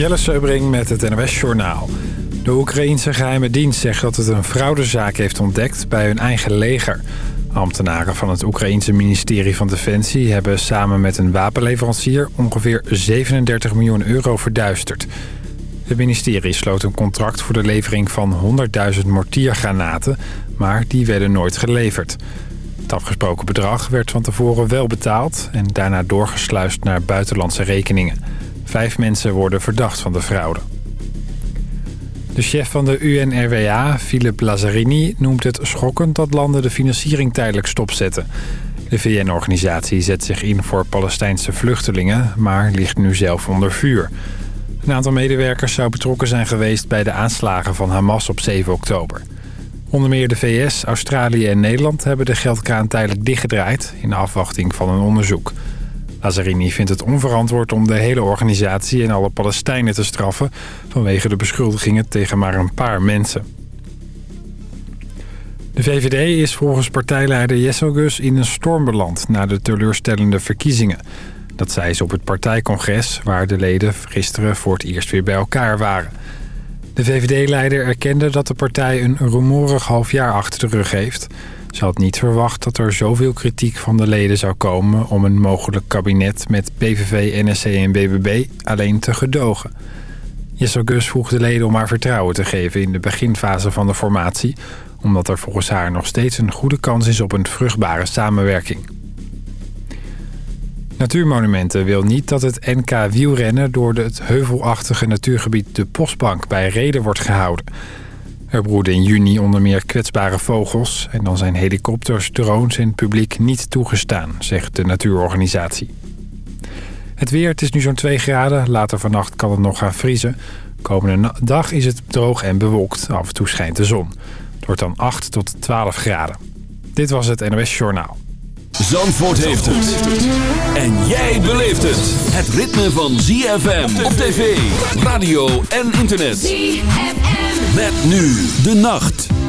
Jelle Seubring met het NOS Journaal. De Oekraïense geheime dienst zegt dat het een fraudezaak heeft ontdekt bij hun eigen leger. Ambtenaren van het Oekraïense ministerie van Defensie hebben samen met een wapenleverancier ongeveer 37 miljoen euro verduisterd. Het ministerie sloot een contract voor de levering van 100.000 mortiergranaten, maar die werden nooit geleverd. Het afgesproken bedrag werd van tevoren wel betaald en daarna doorgesluist naar buitenlandse rekeningen. Vijf mensen worden verdacht van de fraude. De chef van de UNRWA, Philip Lazzarini, noemt het schokkend dat landen de financiering tijdelijk stopzetten. De VN-organisatie zet zich in voor Palestijnse vluchtelingen, maar ligt nu zelf onder vuur. Een aantal medewerkers zou betrokken zijn geweest bij de aanslagen van Hamas op 7 oktober. Onder meer de VS, Australië en Nederland hebben de geldkraan tijdelijk dichtgedraaid... in afwachting van een onderzoek. Lazzarini vindt het onverantwoord om de hele organisatie en alle Palestijnen te straffen... vanwege de beschuldigingen tegen maar een paar mensen. De VVD is volgens partijleider Jesselgus in een storm beland... na de teleurstellende verkiezingen. Dat zei ze op het partijcongres... waar de leden gisteren voor het eerst weer bij elkaar waren. De VVD-leider erkende dat de partij een rumoerig half jaar achter de rug heeft... Ze had niet verwacht dat er zoveel kritiek van de leden zou komen... om een mogelijk kabinet met PVV, NSC en BBB alleen te gedogen. Jessel Gus vroeg de leden om haar vertrouwen te geven in de beginfase van de formatie... omdat er volgens haar nog steeds een goede kans is op een vruchtbare samenwerking. Natuurmonumenten wil niet dat het NK wielrennen... door het heuvelachtige natuurgebied de Postbank bij Reden wordt gehouden... Er broeden in juni onder meer kwetsbare vogels... en dan zijn helikopters, drones en publiek niet toegestaan, zegt de natuurorganisatie. Het weer, het is nu zo'n 2 graden. Later vannacht kan het nog gaan vriezen. Komende dag is het droog en bewolkt. Af en toe schijnt de zon. Het wordt dan 8 tot 12 graden. Dit was het NOS Journaal. Zandvoort heeft het. En jij beleeft het. Het ritme van ZFM op tv, radio en internet. ZFM. Met nu de nacht.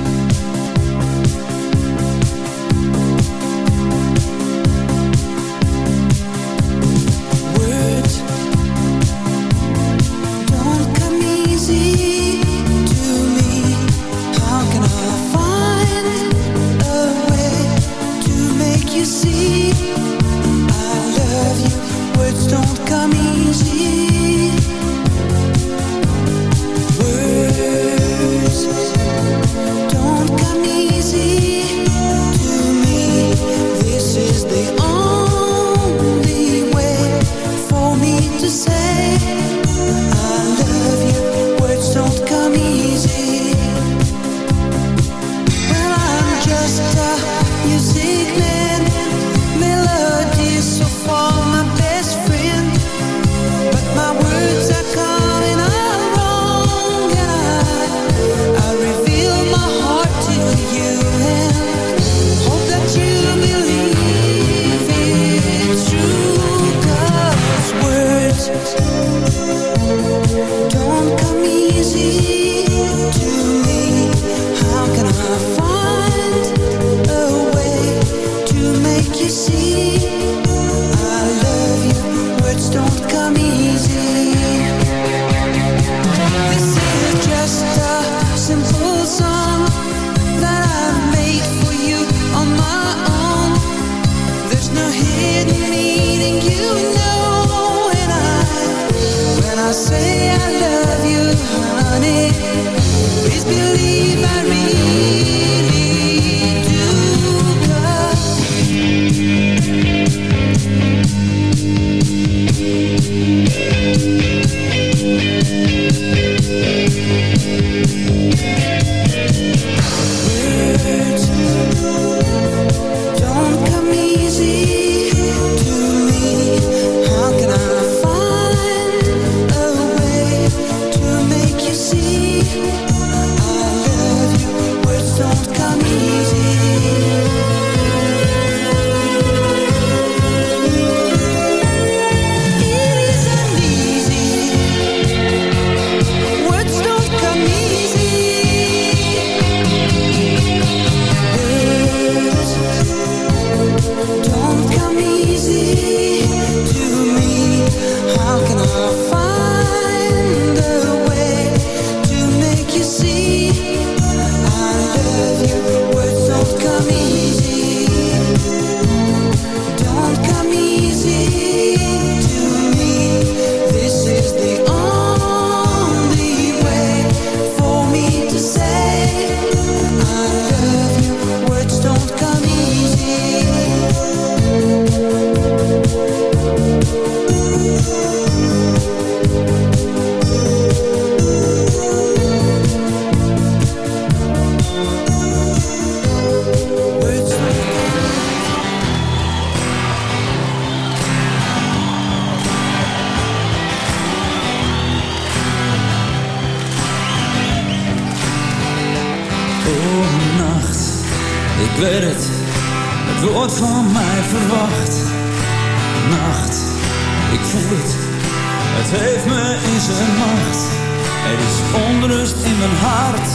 In mijn hart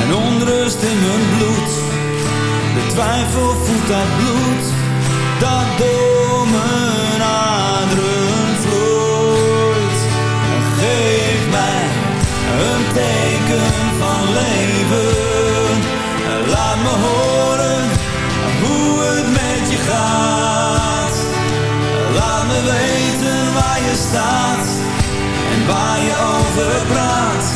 en onrust in mijn bloed. De twijfel voelt dat bloed dat door mijn aderen vloeit. Geef mij een teken van leven. Laat me horen hoe het met je gaat. Laat me weten waar je staat en waar je over praat.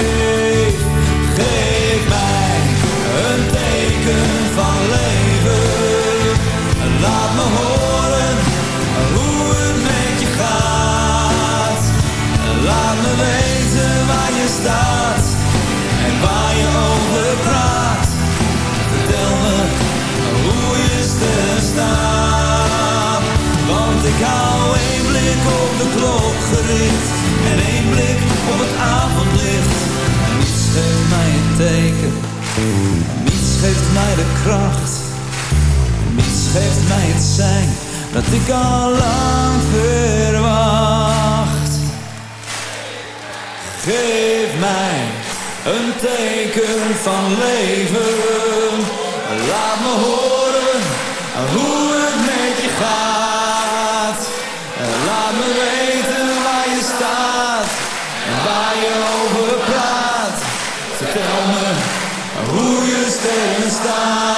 Leven, laat me horen hoe het met je gaat. Laat me weten waar je staat en waar je over praat. Vertel me hoe je sterren staan. Want ik hou één blik op de klok gericht zijn dat ik al lang verwacht. Geef mij een teken van leven. Laat me horen hoe het met je gaat. Laat me weten waar je staat en waar je over praat. Vertel me hoe je sterren staan.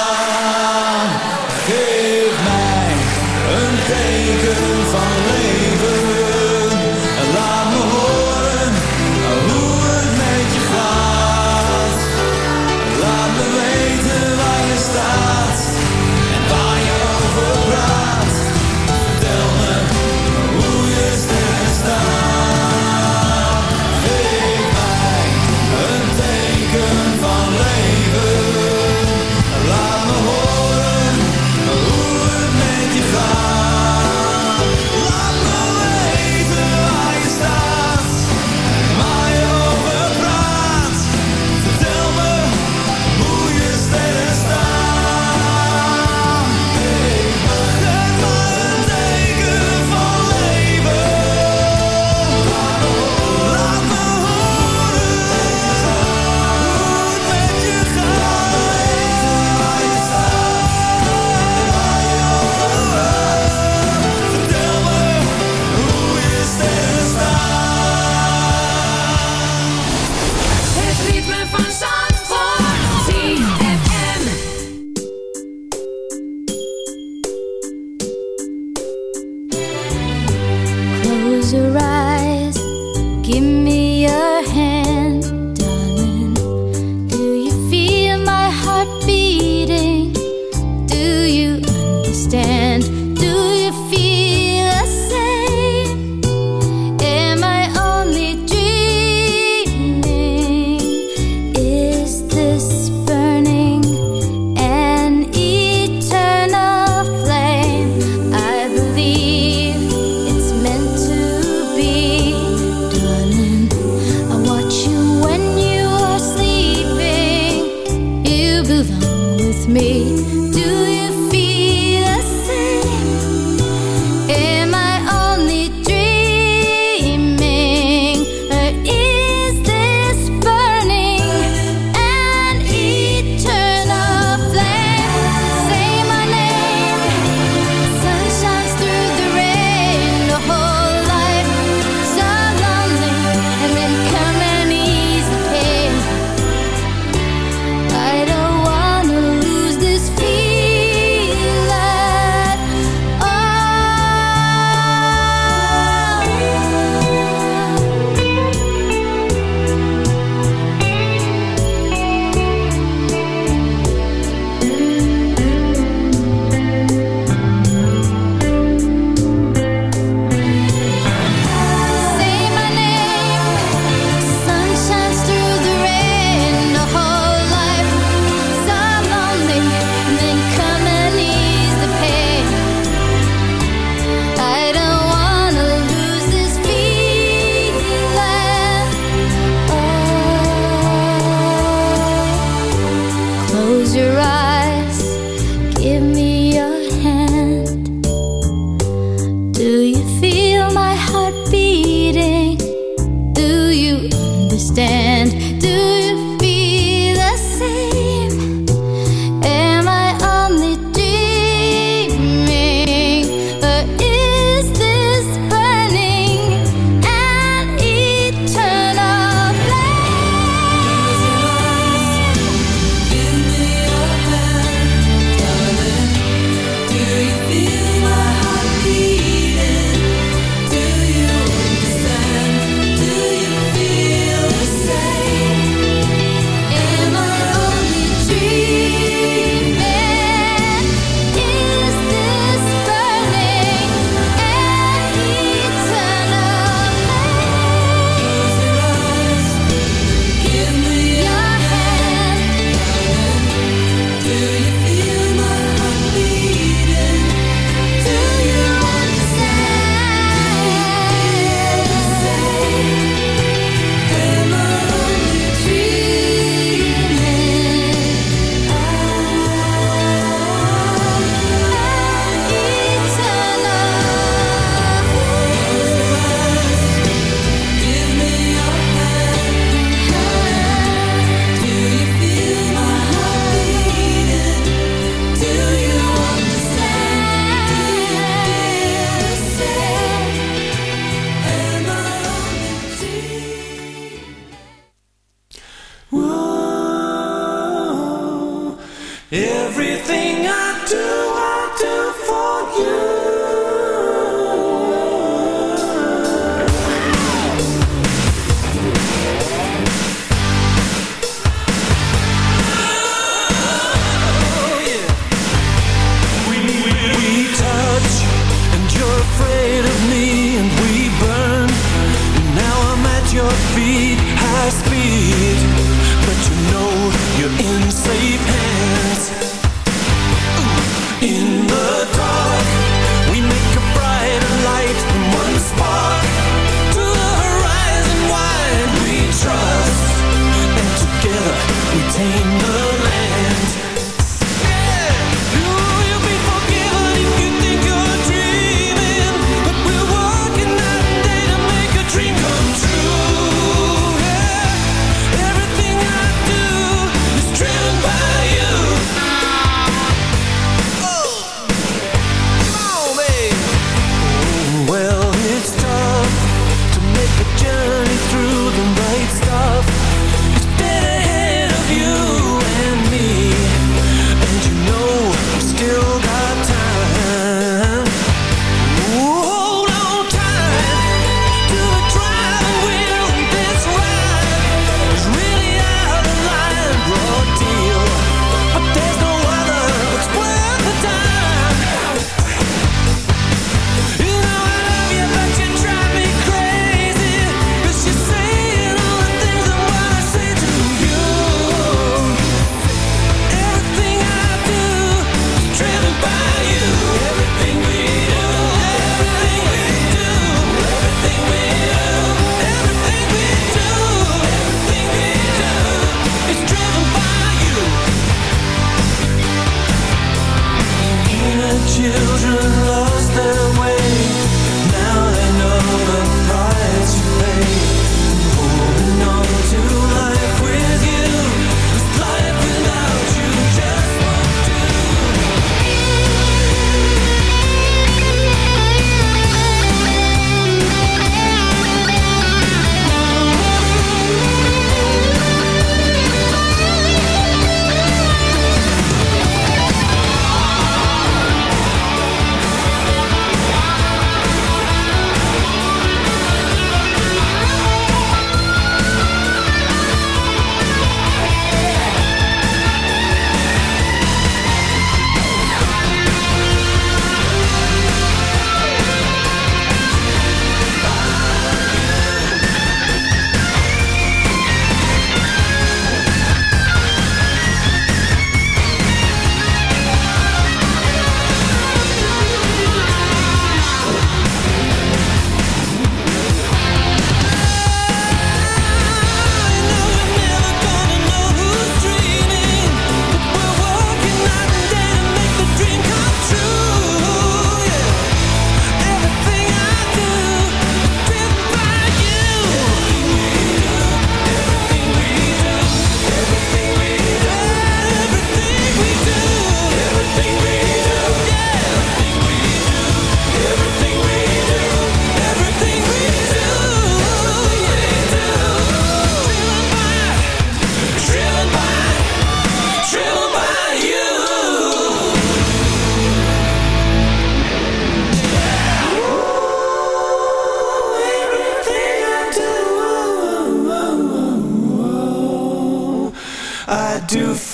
to ride.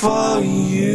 From her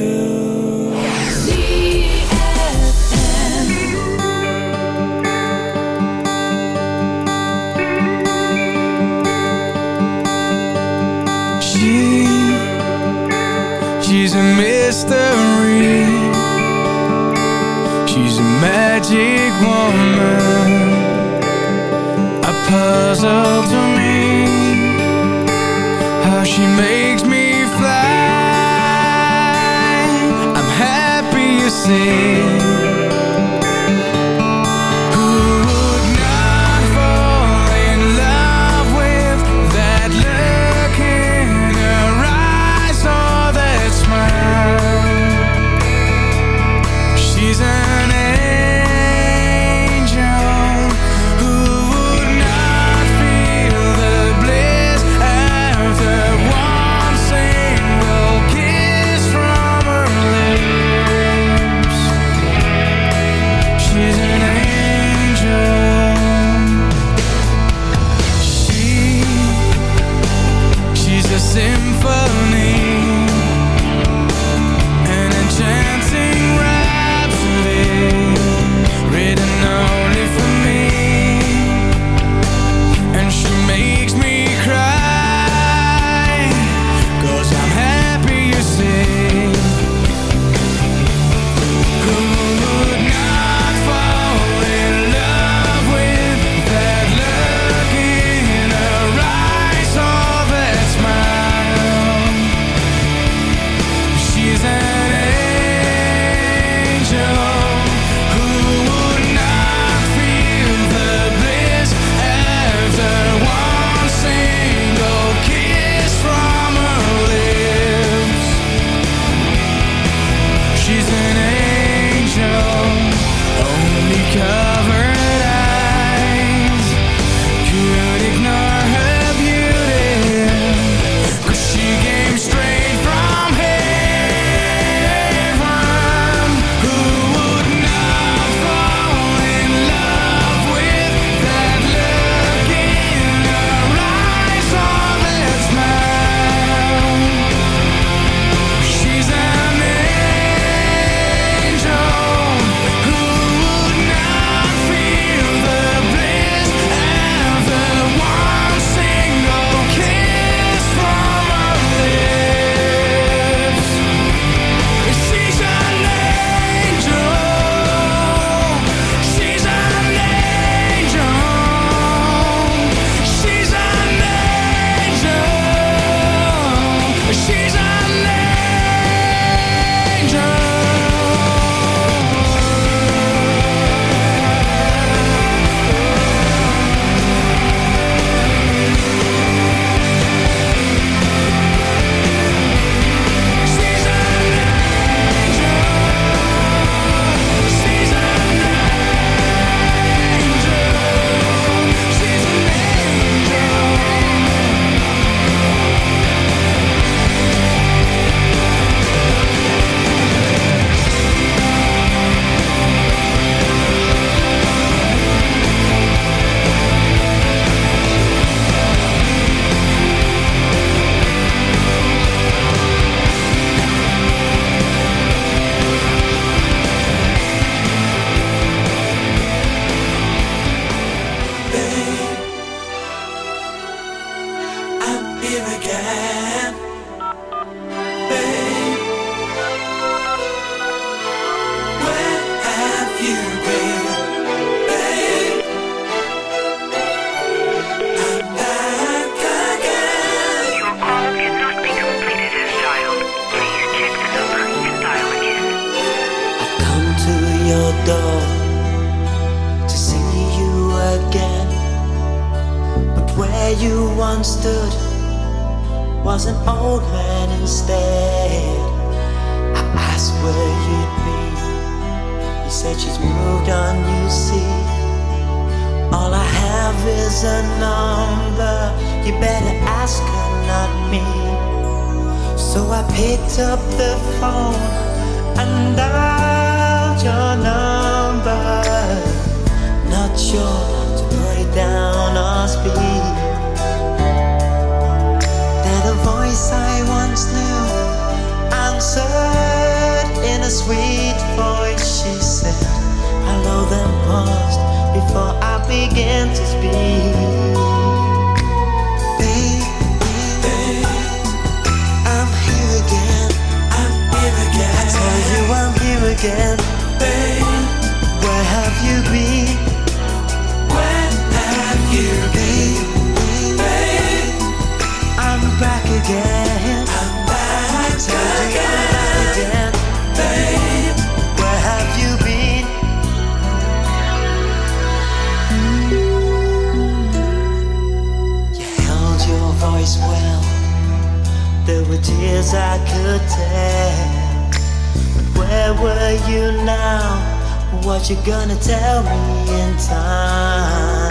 you're gonna tell me in time.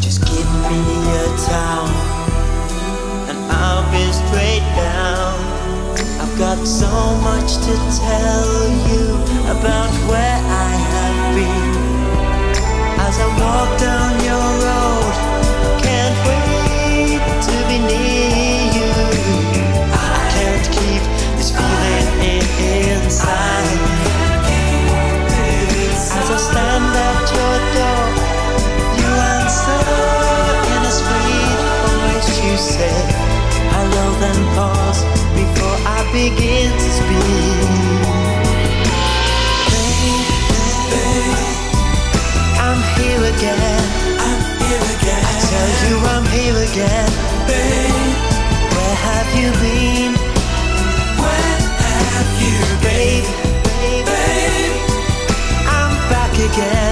Just give me a town, and I'll be straight down. I've got so much to tell you about where. begins to spin. I'm here again. I tell you I'm here again. Babe, where have you been? Where have you been? Babe, babe, babe I'm back again.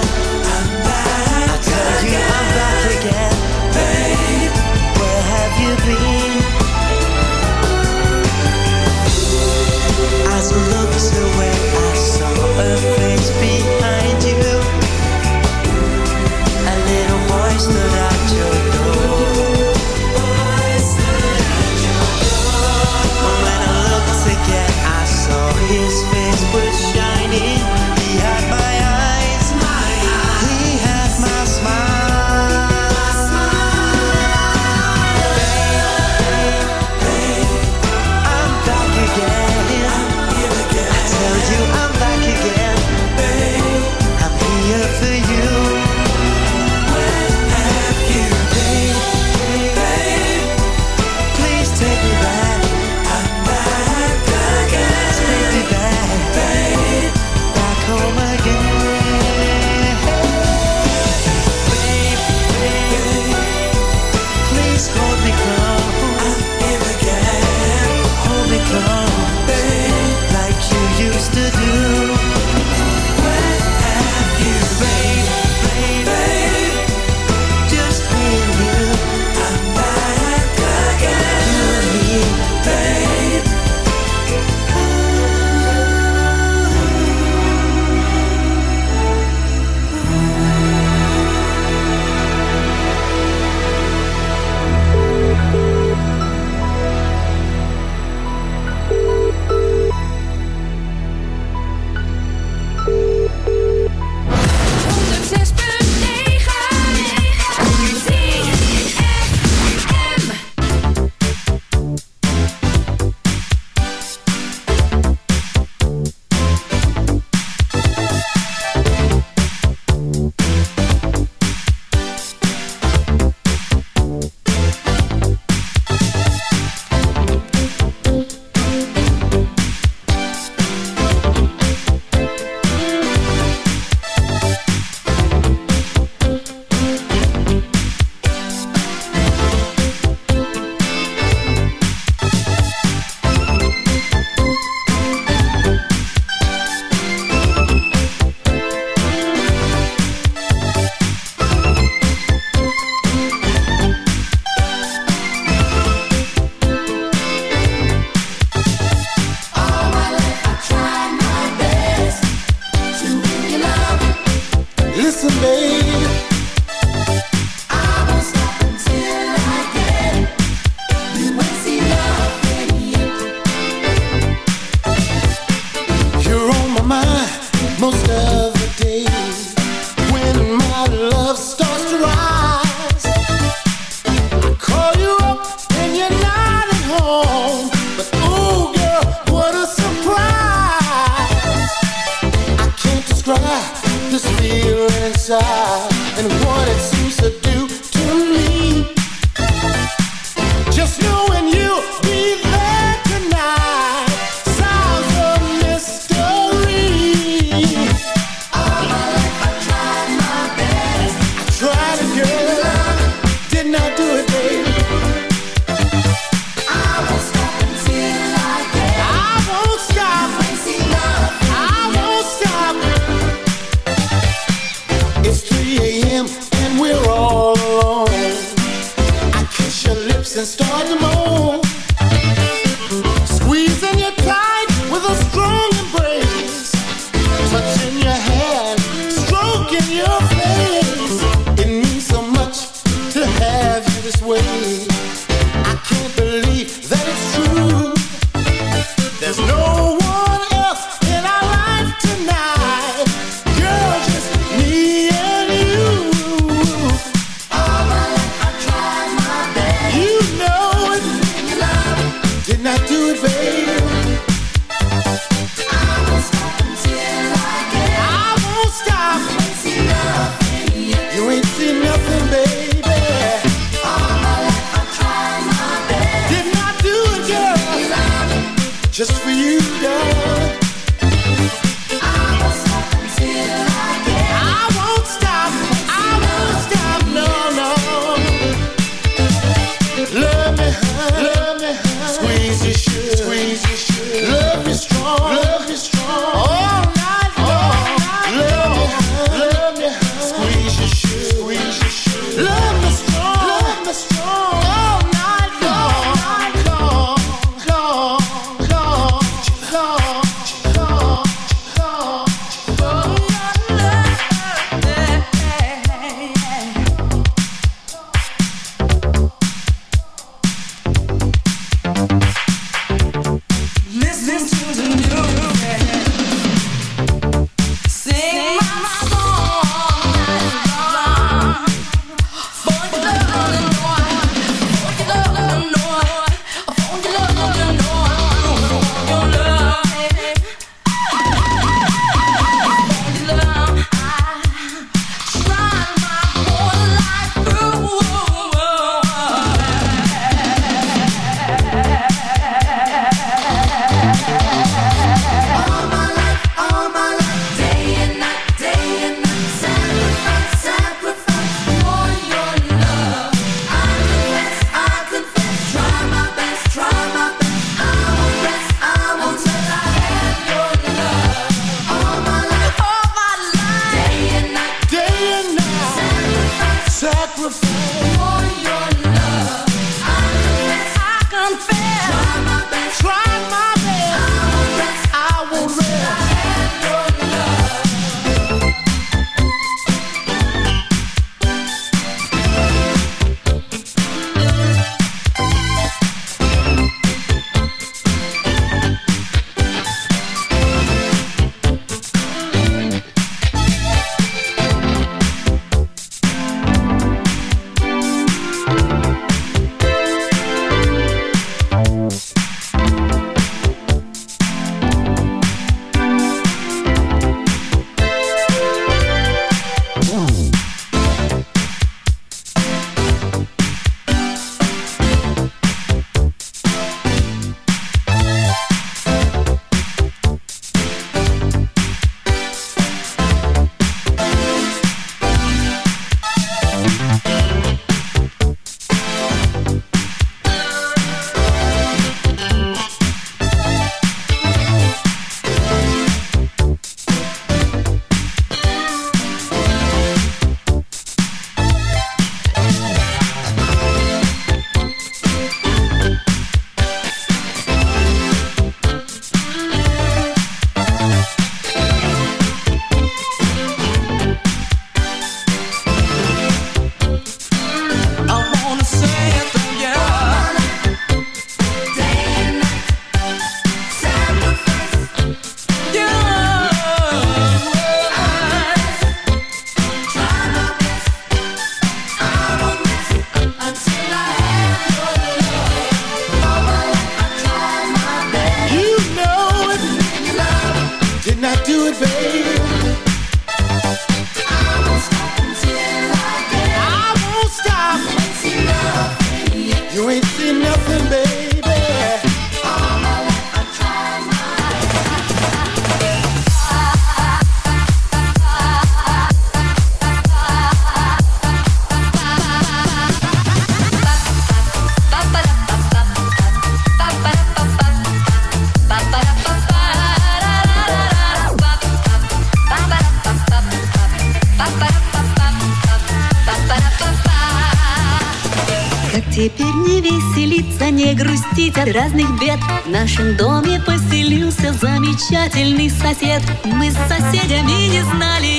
Нашем доме поселился замечательный сосед. Мы с соседями не знали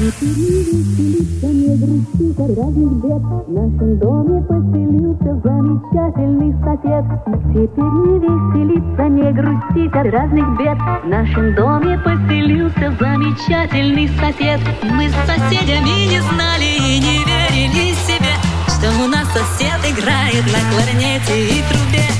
веселиться, не грусти от разных бед. В нашем доме поселился замечательный сосед. Теперь не веселиться, не грустить от разных бед. В нашем доме поселился замечательный сосед. Мы с соседями не знали и не верили себе, что у нас сосед играет на кларнете и трубе.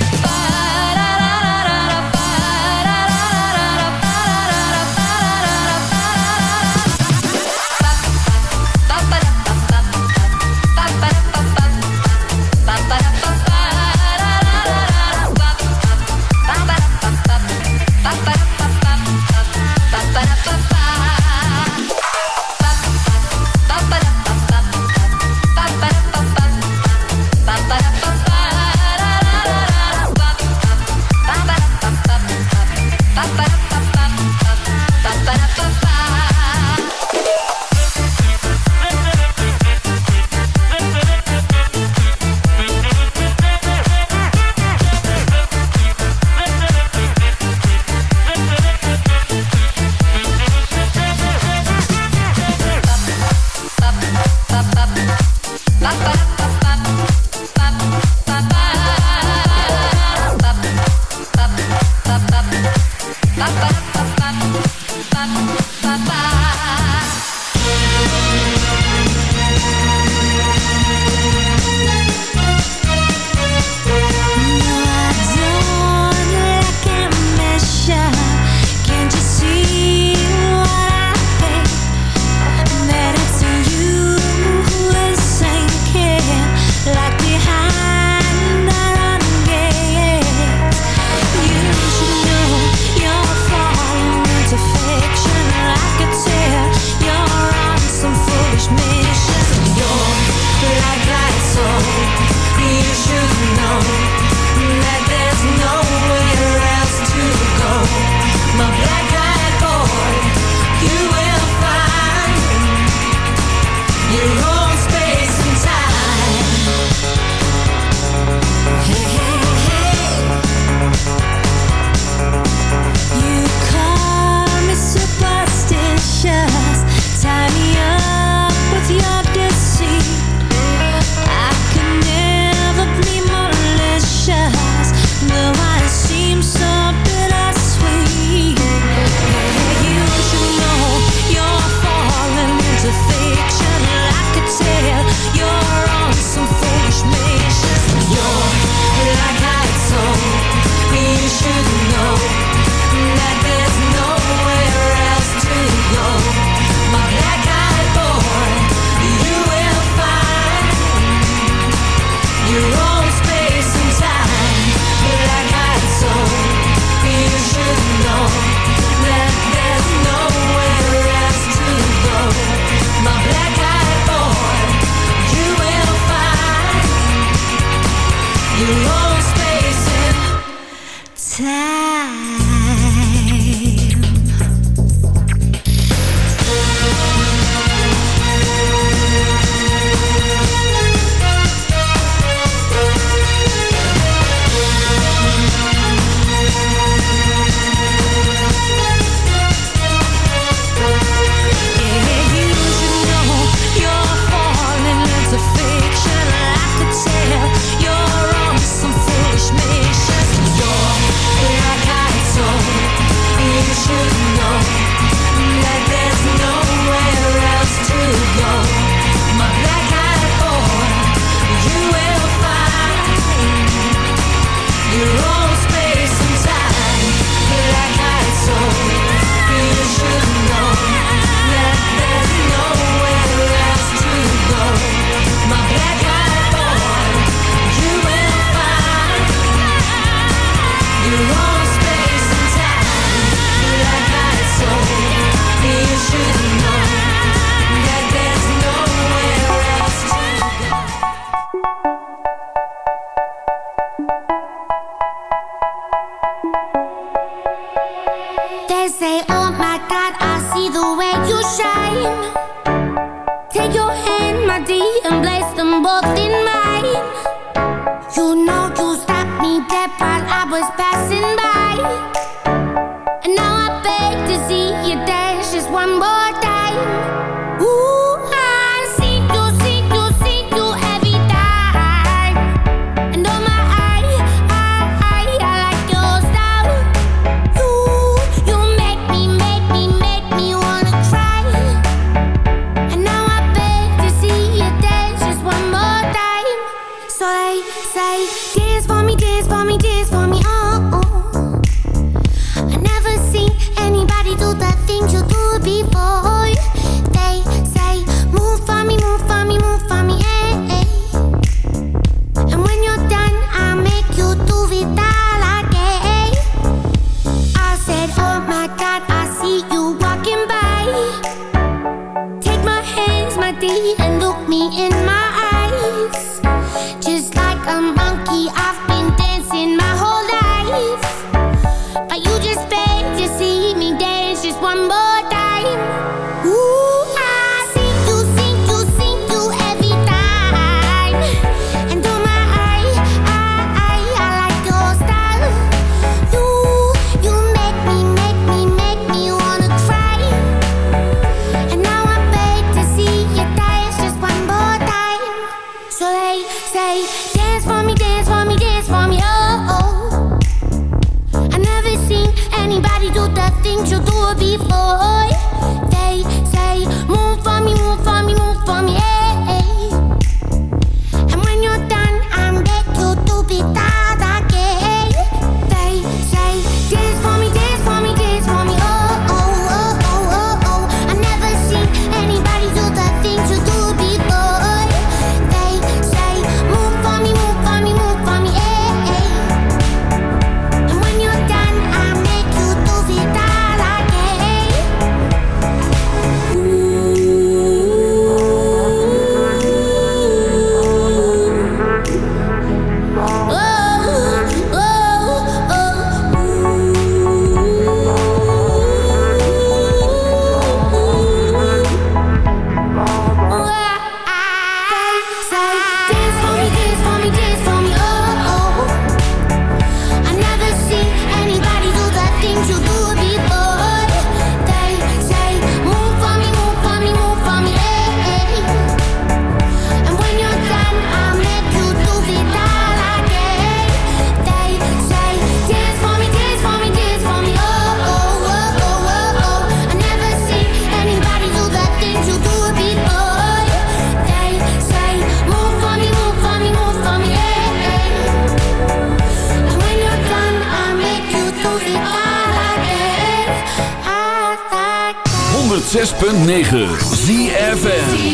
106.9 ZFN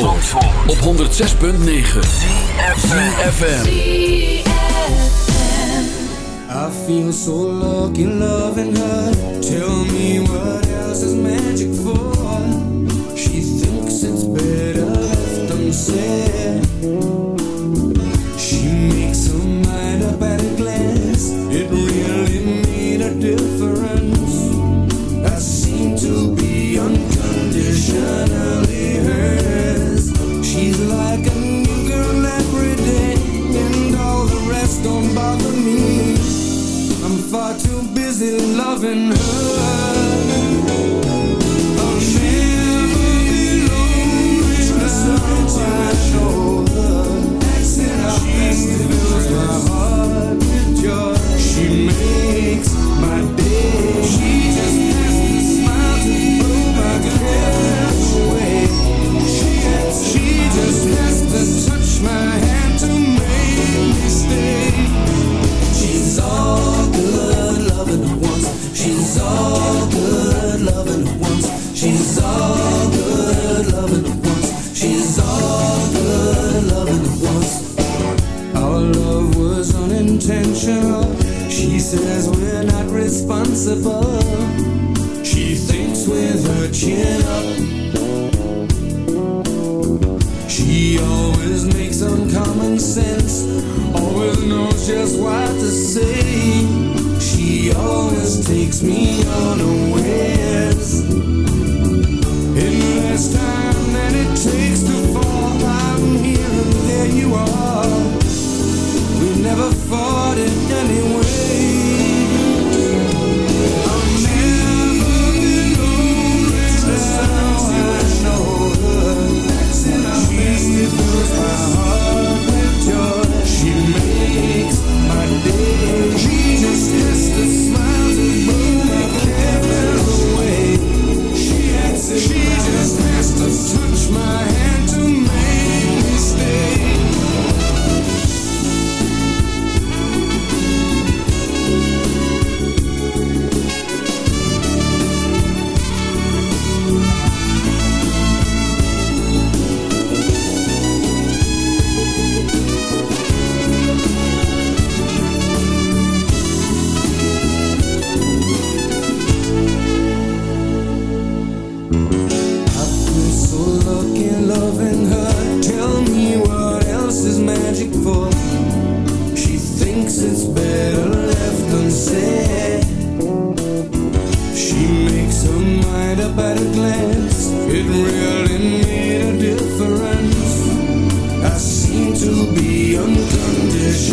Zandvoort, op 106.9 CFFM I feel so lucky loving her Tell me what else is magic says we're not responsible.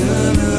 na, na.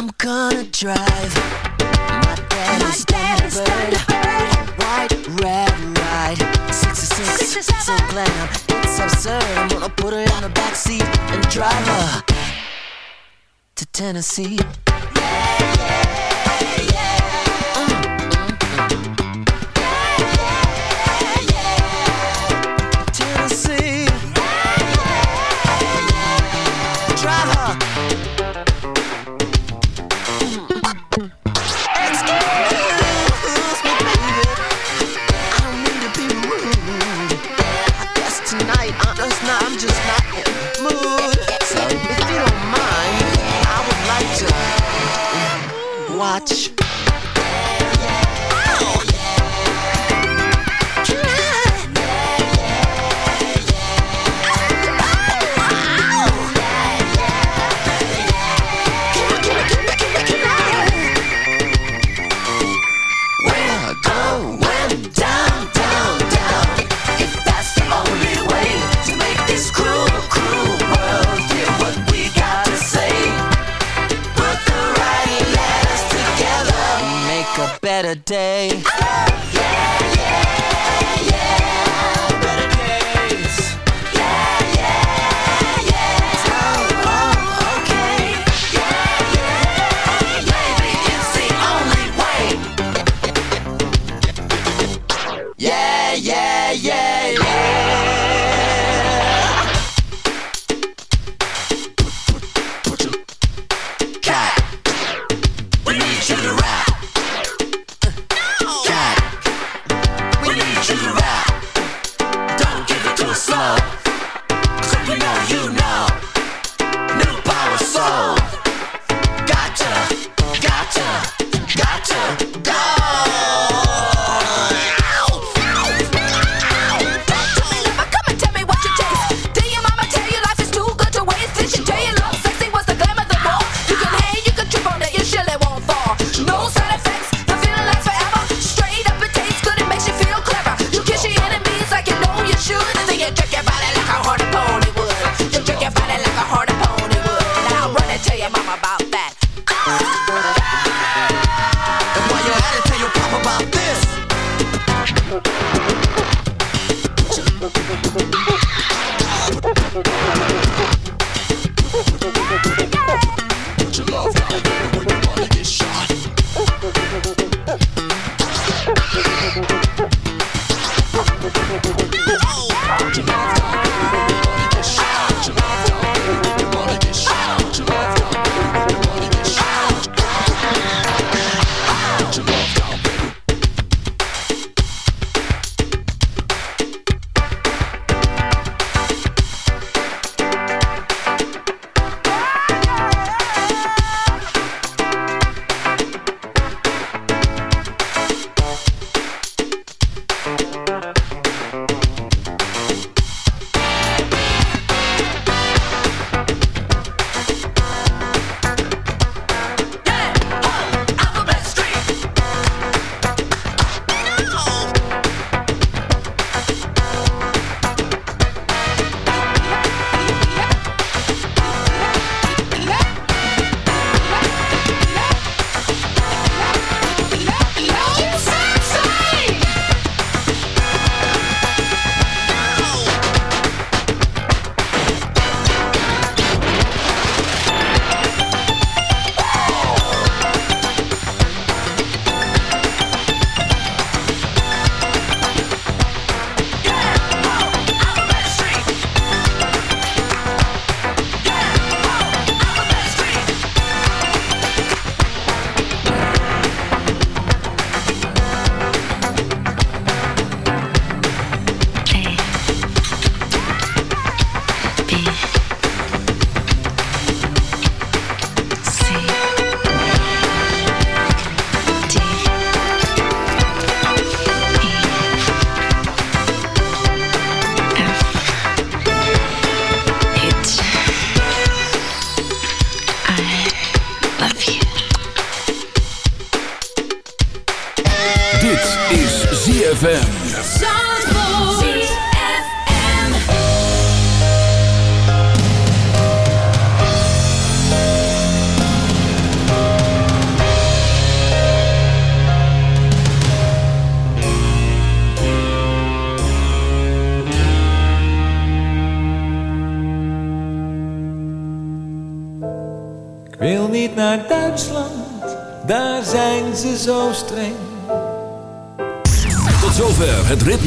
I'm gonna drive my daddy's, daddy's Thunderbird. White, red, right. 66, 67. so glam. It's absurd. I'm gonna put her in the backseat and drive her to Tennessee.